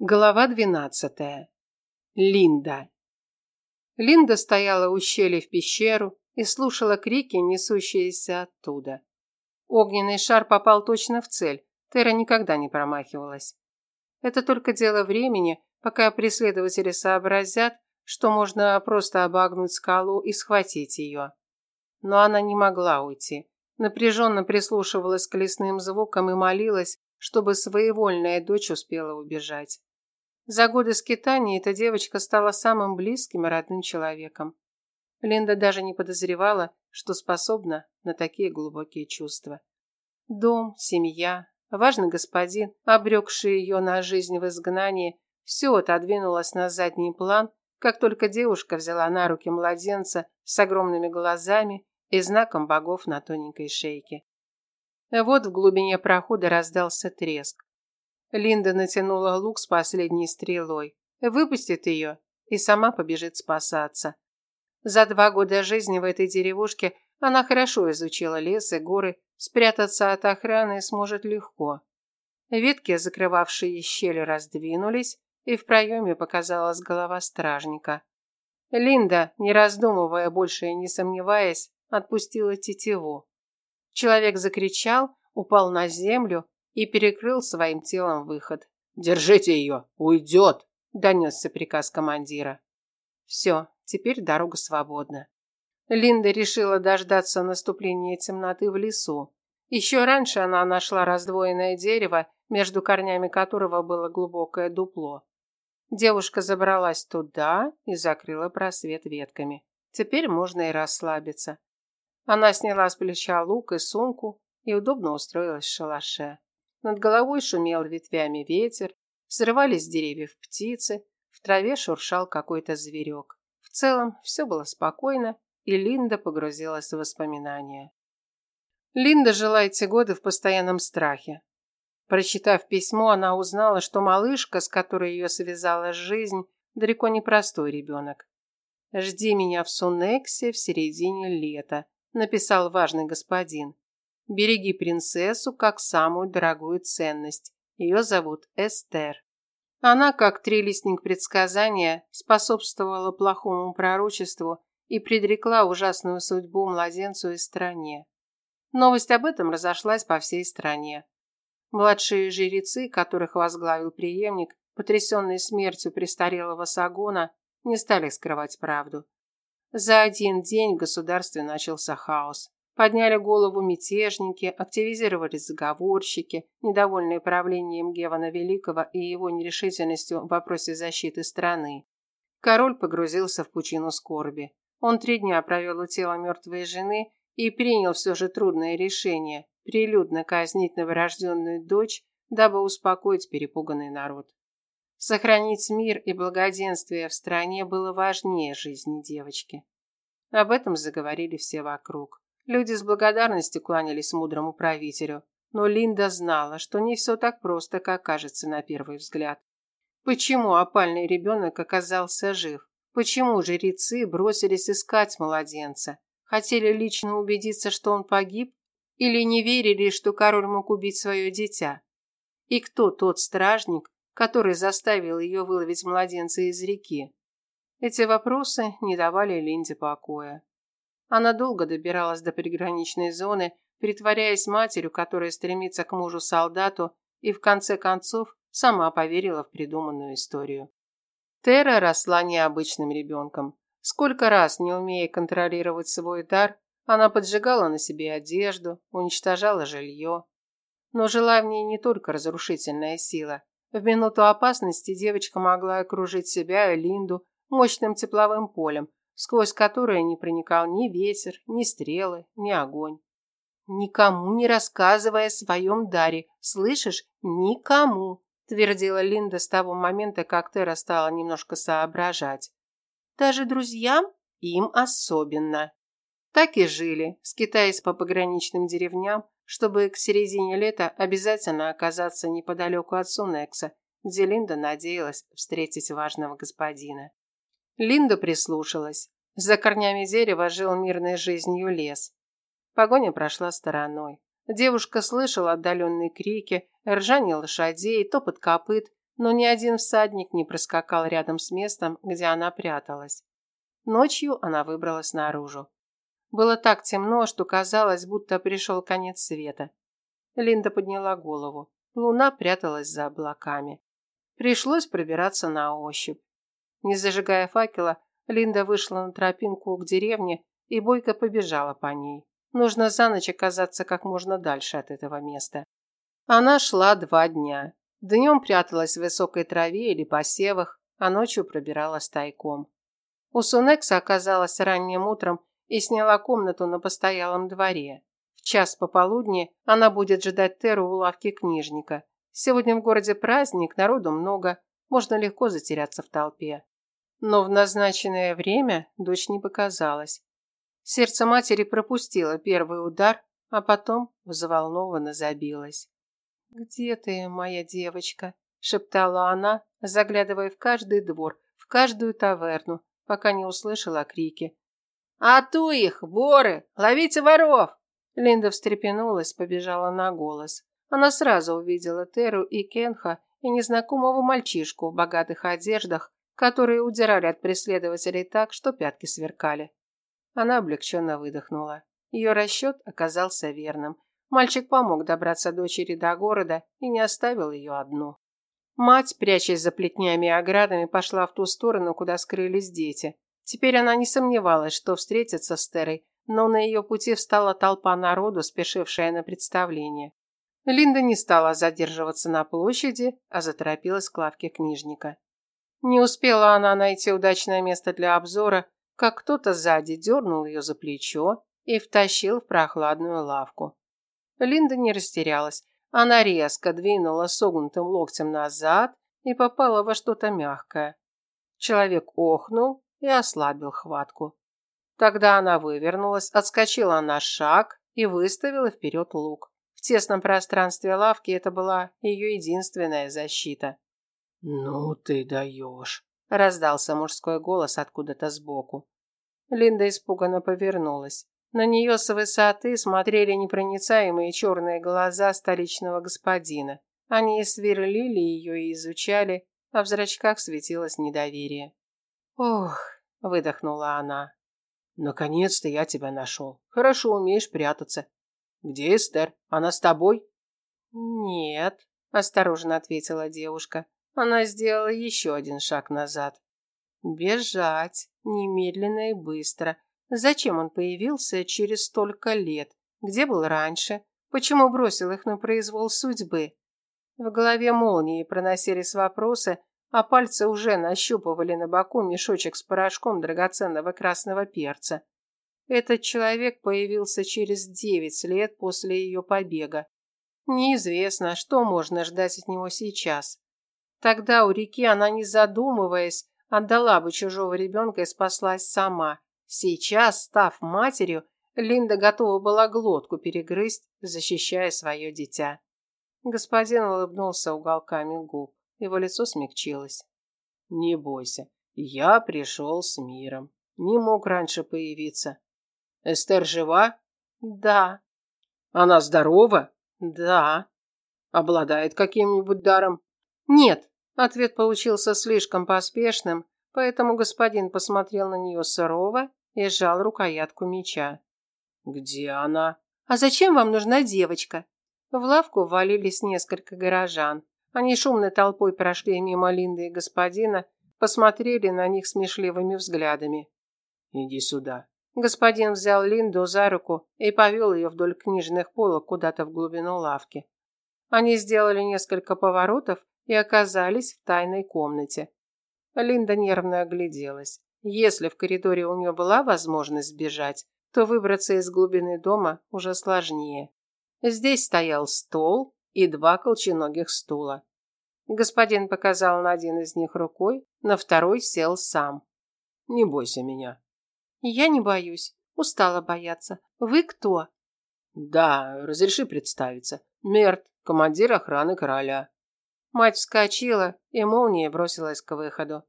Глава двенадцатая. Линда. Линда стояла у щели в пещеру и слушала крики, несущиеся оттуда. Огненный шар попал точно в цель. Тера никогда не промахивалась. Это только дело времени, пока преследователи сообразят, что можно просто обогнуть скалу и схватить ее. Но она не могла уйти. Напряженно прислушивалась к лесным звукам и молилась, чтобы своевольная дочь успела убежать. За годы скитаний эта девочка стала самым близким и родным человеком. Линда даже не подозревала, что способна на такие глубокие чувства. Дом, семья, важный господин, обрекший ее на жизнь в изгнании, все отодвинулось на задний план, как только девушка взяла на руки младенца с огромными глазами и знаком богов на тоненькой шейке. Вот в глубине прохода раздался треск. Линда натянула лук с последней стрелой, выпустит ее и сама побежит спасаться. За два года жизни в этой деревушке она хорошо изучила лес и горы, спрятаться от охраны сможет легко. Ветки, закрывавшие щели, раздвинулись, и в проеме показалась голова стражника. Линда, не раздумывая больше и не сомневаясь, отпустила тетиву. Человек закричал, упал на землю и перекрыл своим телом выход. «Держите ее! Уйдет!» – донесся приказ командира. Все, теперь дорога свободна. Линда решила дождаться наступления темноты в лесу. Еще раньше она нашла раздвоенное дерево, между корнями которого было глубокое дупло. Девушка забралась туда и закрыла просвет ветками. Теперь можно и расслабиться. Она сняла с плеча лук и сумку и удобно устроилась в шалаше. Над головой шумел ветвями ветер, срывались с деревьев птицы, в траве шуршал какой-то зверек. В целом все было спокойно, и Линда погрузилась в воспоминания. Линда жила эти годы в постоянном страхе. Прочитав письмо, она узнала, что малышка, с которой ее связала жизнь, далеко не простой ребенок. «Жди меня в Сунексе в середине лета», – написал важный господин. Береги принцессу как самую дорогую ценность. Ее зовут Эстер. Она, как трилистник предсказания, способствовала плохому пророчеству и предрекла ужасную судьбу младенцу и стране. Новость об этом разошлась по всей стране. Младшие жрецы, которых возглавил преемник, потрясенные смертью престарелого Сагона, не стали скрывать правду. За один день в государстве начался хаос. Подняли голову мятежники, активизировались заговорщики, недовольные правлением Гевана Великого и его нерешительностью в вопросе защиты страны. Король погрузился в пучину скорби. Он три дня провел у тела мертвой жены и принял все же трудное решение – прилюдно казнить новорожденную дочь, дабы успокоить перепуганный народ. Сохранить мир и благоденствие в стране было важнее жизни девочки. Об этом заговорили все вокруг. Люди с благодарностью кланялись мудрому правителю, но Линда знала, что не все так просто, как кажется на первый взгляд. Почему опальный ребенок оказался жив? Почему жрецы бросились искать младенца? Хотели лично убедиться, что он погиб? Или не верили, что король мог убить свое дитя? И кто тот стражник, который заставил ее выловить младенца из реки? Эти вопросы не давали Линде покоя. Она долго добиралась до приграничной зоны, притворяясь матерью, которая стремится к мужу-солдату, и в конце концов сама поверила в придуманную историю. Тера росла необычным ребенком. Сколько раз, не умея контролировать свой дар, она поджигала на себе одежду, уничтожала жилье. Но жила в ней не только разрушительная сила. В минуту опасности девочка могла окружить себя и Линду мощным тепловым полем, сквозь которое не проникал ни ветер, ни стрелы, ни огонь. «Никому не рассказывай о своем даре, слышишь? Никому!» твердила Линда с того момента, как Тера стала немножко соображать. «Даже друзьям? Им особенно!» Так и жили, скитаясь по пограничным деревням, чтобы к середине лета обязательно оказаться неподалеку от Сунекса, где Линда надеялась встретить важного господина. Линда прислушалась. За корнями дерева жил мирной жизнью лес. Погоня прошла стороной. Девушка слышала отдаленные крики, ржание лошадей, топот копыт, но ни один всадник не проскакал рядом с местом, где она пряталась. Ночью она выбралась наружу. Было так темно, что казалось, будто пришел конец света. Линда подняла голову. Луна пряталась за облаками. Пришлось пробираться на ощупь. Не зажигая факела, Линда вышла на тропинку к деревне и бойко побежала по ней. Нужно за ночь оказаться как можно дальше от этого места. Она шла два дня. Днем пряталась в высокой траве или посевах, а ночью пробиралась тайком. У Сунекса оказалась ранним утром и сняла комнату на постоялом дворе. В час пополудни она будет ждать Теру у лавки книжника. Сегодня в городе праздник, народу много, можно легко затеряться в толпе. Но в назначенное время дочь не показалась. Сердце матери пропустило первый удар, а потом взволнованно забилось. «Где ты, моя девочка?» – шептала она, заглядывая в каждый двор, в каждую таверну, пока не услышала крики. «А ту их, воры! Ловите воров!» Линда встрепенулась, побежала на голос. Она сразу увидела Теру и Кенха и незнакомого мальчишку в богатых одеждах, которые удирали от преследователей так, что пятки сверкали. Она облегченно выдохнула. Ее расчет оказался верным. Мальчик помог добраться дочери до города и не оставил ее одну. Мать, прячась за плетнями и оградами, пошла в ту сторону, куда скрылись дети. Теперь она не сомневалась, что встретится с Терой, но на ее пути встала толпа народу, спешившая на представление. Линда не стала задерживаться на площади, а заторопилась к лавке книжника. Не успела она найти удачное место для обзора, как кто-то сзади дернул ее за плечо и втащил в прохладную лавку. Линда не растерялась. Она резко двинула согнутым локтем назад и попала во что-то мягкое. Человек охнул и ослабил хватку. Тогда она вывернулась, отскочила на шаг и выставила вперед лук. В тесном пространстве лавки это была ее единственная защита. «Ну ты даешь!» – раздался мужской голос откуда-то сбоку. Линда испуганно повернулась. На нее с высоты смотрели непроницаемые черные глаза столичного господина. Они сверлили ее и изучали, а в зрачках светилось недоверие. «Ох!» – выдохнула она. «Наконец-то я тебя нашел. Хорошо умеешь прятаться. Где Эстер? Она с тобой?» «Нет», – осторожно ответила девушка. Она сделала еще один шаг назад. «Бежать. Немедленно и быстро. Зачем он появился через столько лет? Где был раньше? Почему бросил их на произвол судьбы?» В голове молнии проносились вопросы, а пальцы уже нащупывали на боку мешочек с порошком драгоценного красного перца. Этот человек появился через девять лет после ее побега. Неизвестно, что можно ждать от него сейчас. Тогда у реки она, не задумываясь, отдала бы чужого ребенка и спаслась сама. Сейчас, став матерью, Линда готова была глотку перегрызть, защищая свое дитя. Господин улыбнулся уголками губ. Его лицо смягчилось. «Не бойся, я пришел с миром. Не мог раньше появиться. Эстер жива? Да. Она здорова? Да. Обладает каким-нибудь даром? Нет. Ответ получился слишком поспешным, поэтому господин посмотрел на нее сурово и сжал рукоятку меча. Где она? А зачем вам нужна девочка? В лавку ввалились несколько горожан. Они шумной толпой прошли мимо Линды и господина, посмотрели на них смешливыми взглядами. «Иди сюда». Господин взял Линду за руку и повел ее вдоль книжных полок куда-то в глубину лавки. Они сделали несколько поворотов и оказались в тайной комнате. Линда нервно огляделась. Если в коридоре у нее была возможность сбежать, то выбраться из глубины дома уже сложнее. Здесь стоял стол и два колченогих стула. Господин показал на один из них рукой, на второй сел сам. «Не бойся меня». «Я не боюсь. Устала бояться. Вы кто?» «Да, разреши представиться. Мерт, командир охраны короля». Мать вскочила и молнией бросилась к выходу.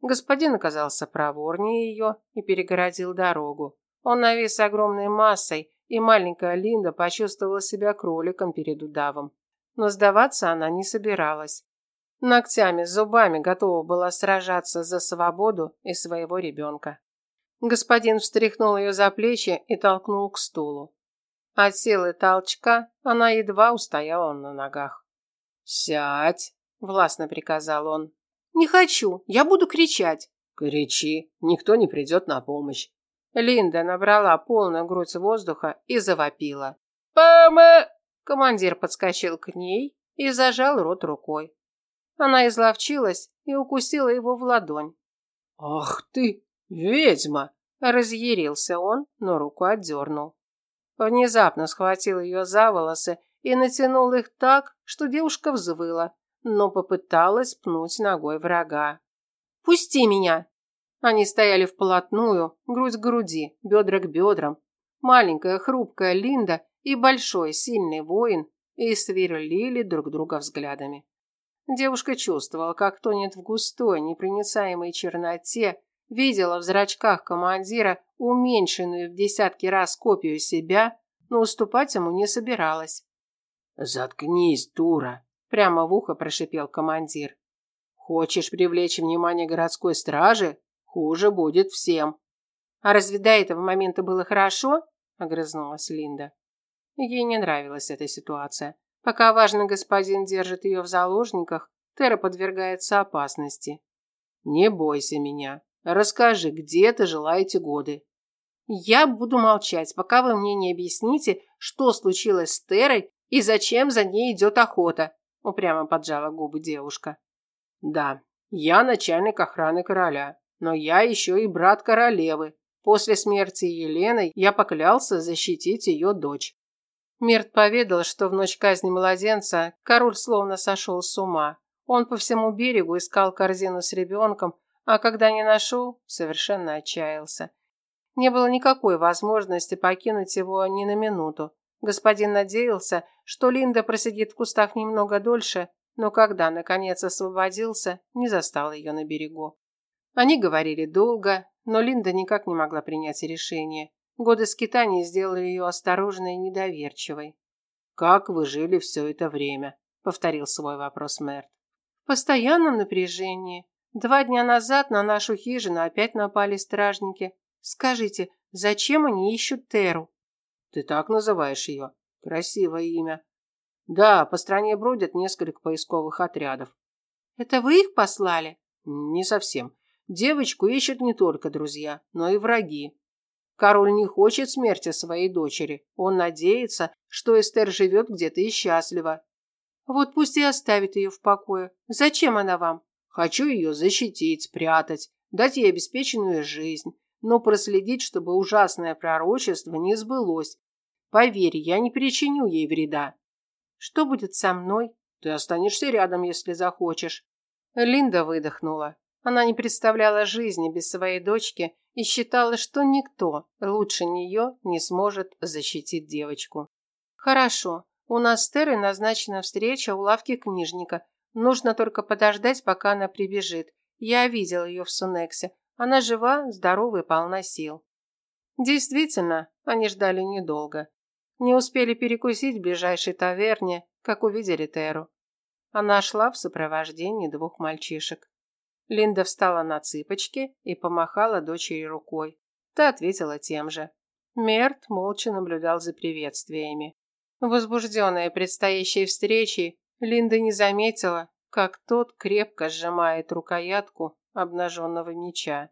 Господин оказался проворнее ее и перегородил дорогу. Он навис огромной массой, и маленькая Линда почувствовала себя кроликом перед удавом. Но сдаваться она не собиралась. Ногтями, зубами готова была сражаться за свободу и своего ребенка. Господин встряхнул ее за плечи и толкнул к стулу. От силы толчка она едва устояла на ногах. «Сядь!» – властно приказал он. «Не хочу, я буду кричать». «Кричи, никто не придет на помощь». Линда набрала полную грудь воздуха и завопила. «Мама!» Командир подскочил к ней и зажал рот рукой. Она изловчилась и укусила его в ладонь. «Ах ты, ведьма!» Разъярился он, но руку отдернул. Внезапно схватил ее за волосы и натянул их так, что девушка взвыла, но попыталась пнуть ногой врага. «Пусти меня!» Они стояли вплотную, грудь к груди, бедра к бедрам. Маленькая хрупкая Линда и большой сильный воин и сверлили друг друга взглядами. Девушка чувствовала, как тонет в густой, непроницаемой черноте, видела в зрачках командира уменьшенную в десятки раз копию себя, но уступать ему не собиралась. «Заткнись, дура!» – прямо в ухо прошипел командир. «Хочешь привлечь внимание городской стражи? Хуже будет всем». «А разве до этого момента было хорошо?» – огрызнулась Линда. Ей не нравилась эта ситуация. Пока важный господин держит ее в заложниках, Тера подвергается опасности. «Не бойся меня. Расскажи, где ты жила эти годы?» «Я буду молчать, пока вы мне не объясните, что случилось с Терой и зачем за ней идет охота?» Упрямо поджала губы девушка. «Да, я начальник охраны короля, но я еще и брат королевы. После смерти Елены я поклялся защитить ее дочь. Мирт поведал, что в ночь казни младенца король словно сошел с ума. Он по всему берегу искал корзину с ребенком, а когда не нашел, совершенно отчаялся. Не было никакой возможности покинуть его ни на минуту. Господин надеялся, что Линда просидит в кустах немного дольше, но когда, наконец, освободился, не застал ее на берегу. Они говорили долго, но Линда никак не могла принять решение. Годы скитаний сделали ее осторожной и недоверчивой. «Как вы жили все это время?» – повторил свой вопрос Мэрт. «В постоянном напряжении. Два дня назад на нашу хижину опять напали стражники. Скажите, зачем они ищут Теру?» «Ты так называешь ее? Красивое имя». «Да, по стране бродят несколько поисковых отрядов». «Это вы их послали?» «Не совсем. Девочку ищут не только друзья, но и враги. Король не хочет смерти своей дочери. Он надеется, что Эстер живет где-то и счастлива. Вот пусть и оставит ее в покое. Зачем она вам? Хочу ее защитить, спрятать, дать ей обеспеченную жизнь, но проследить, чтобы ужасное пророчество не сбылось. Поверь, я не причиню ей вреда. Что будет со мной? Ты останешься рядом, если захочешь. Линда выдохнула. Она не представляла жизни без своей дочки и считала, что никто лучше нее не сможет защитить девочку. «Хорошо, у нас с Терой назначена встреча у лавки книжника. Нужно только подождать, пока она прибежит. Я видела ее в Сунексе. Она жива, здорова и полна сил». Действительно, они ждали недолго. Не успели перекусить в ближайшей таверне, как увидели Теру. Она шла в сопровождении двух мальчишек. Линда встала на цыпочки и помахала дочери рукой. Та ответила тем же. Мерт молча наблюдал за приветствиями. Возбужденная предстоящей встречей, Линда не заметила, как тот крепко сжимает рукоятку обнаженного меча.